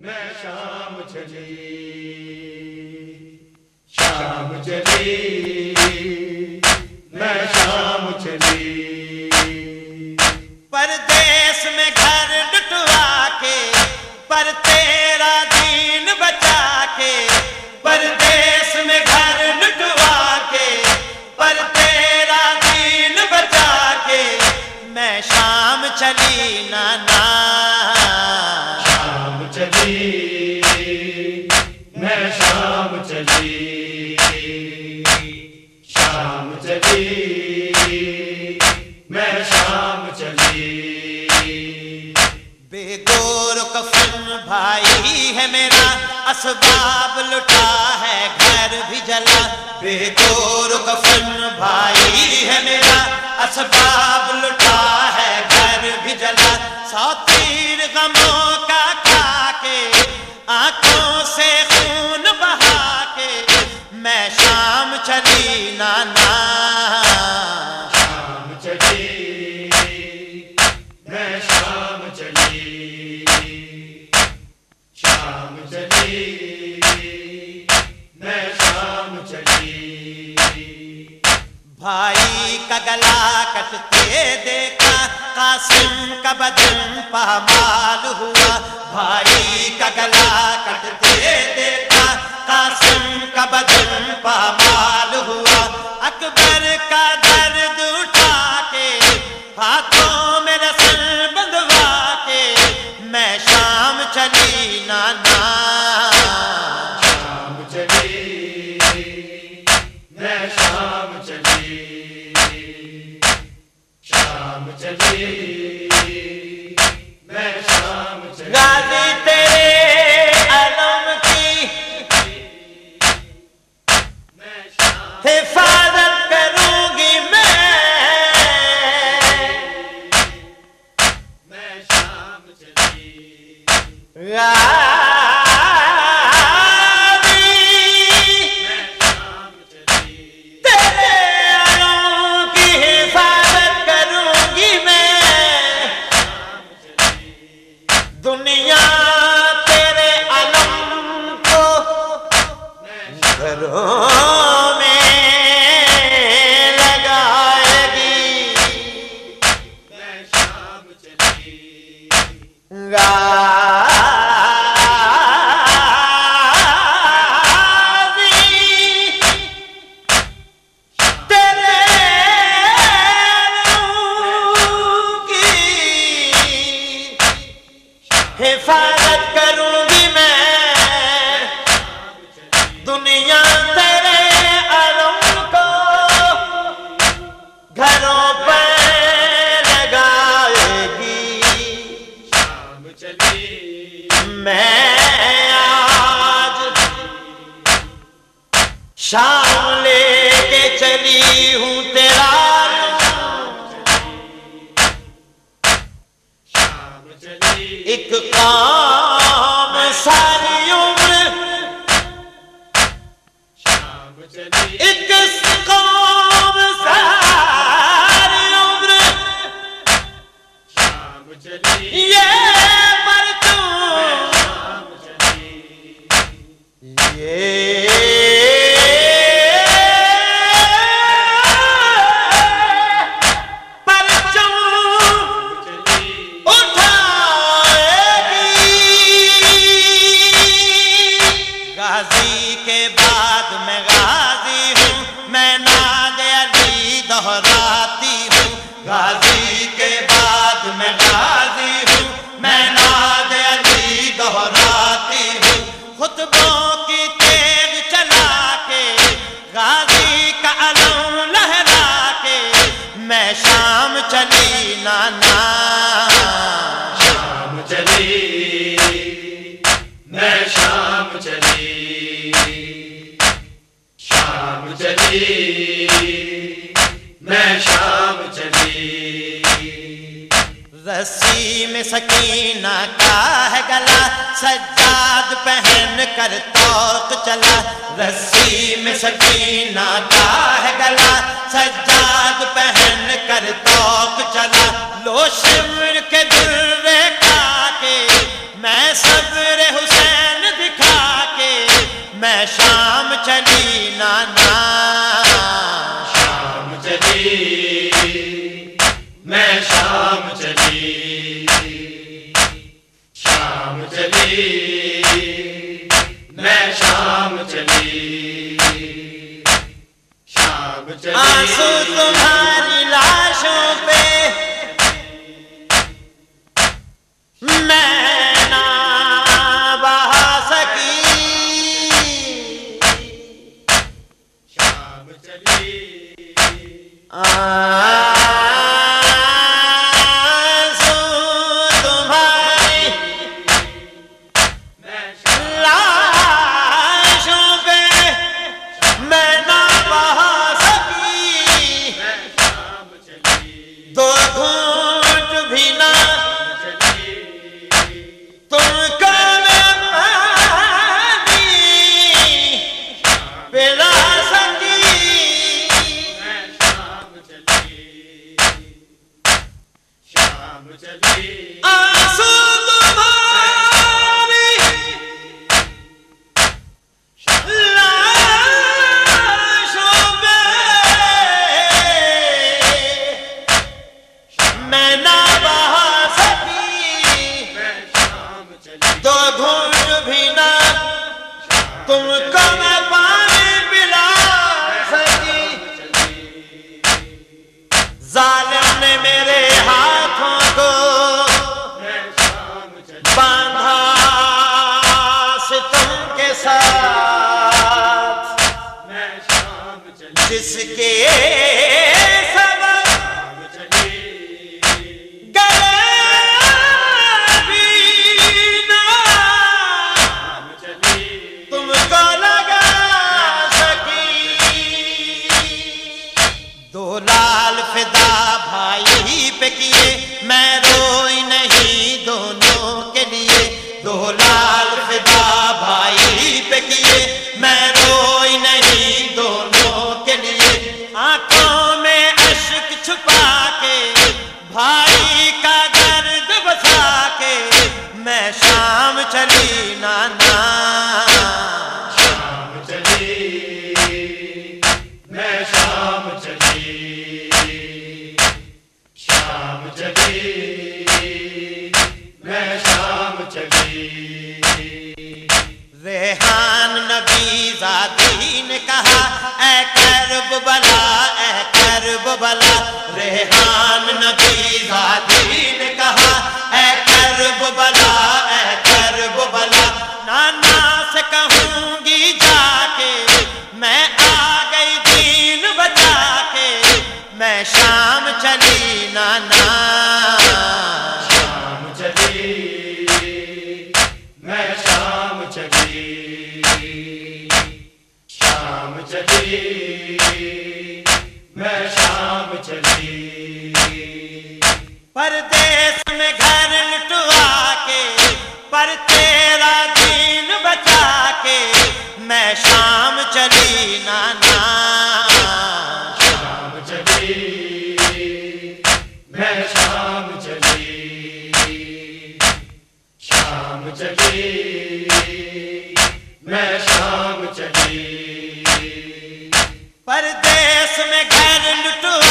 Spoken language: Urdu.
میں شام چلی شام چلی اسباب لٹا ہے گھر بھی جلا۔ سو تیر غموں کا کھا کے آنکھوں سے خون بہا کے۔ میں شام چلی نانا۔ شام چلی کا بدن پامال ہوا۔ بھائی کا گلا کٹ دے دیتا قاسم کا بدن پامال ہوا۔ اکبر کا درد اٹھا کے ہاتھوں میں رسل بندوا کے میں شام چلی نانا میں آج شام لے کے چلی ہوں تیرا شام چلی۔ ایک کام ساری کے بعد میں غازی رسی میں سکینہ کا ہے گلا، سجاد پہن کر توق چلا۔ رسی میں سکینہ کا ہے گلا، سجاد پہن کر توق چلا۔ لو شمر کے در کھا کے، میں صبر حسین دکھا کے۔ میں شام چلی نانا شام چلی میں شام چلی شام چلی۔ چلی کے Yeah. شام چلی نانا۔ شام چلی میں شام چلی۔ شام چلی میں شام چلی۔ پردیس میں گھر لٹوا کے پردیس شام چلی میں شام چلی۔ پردیس میں گھر لٹو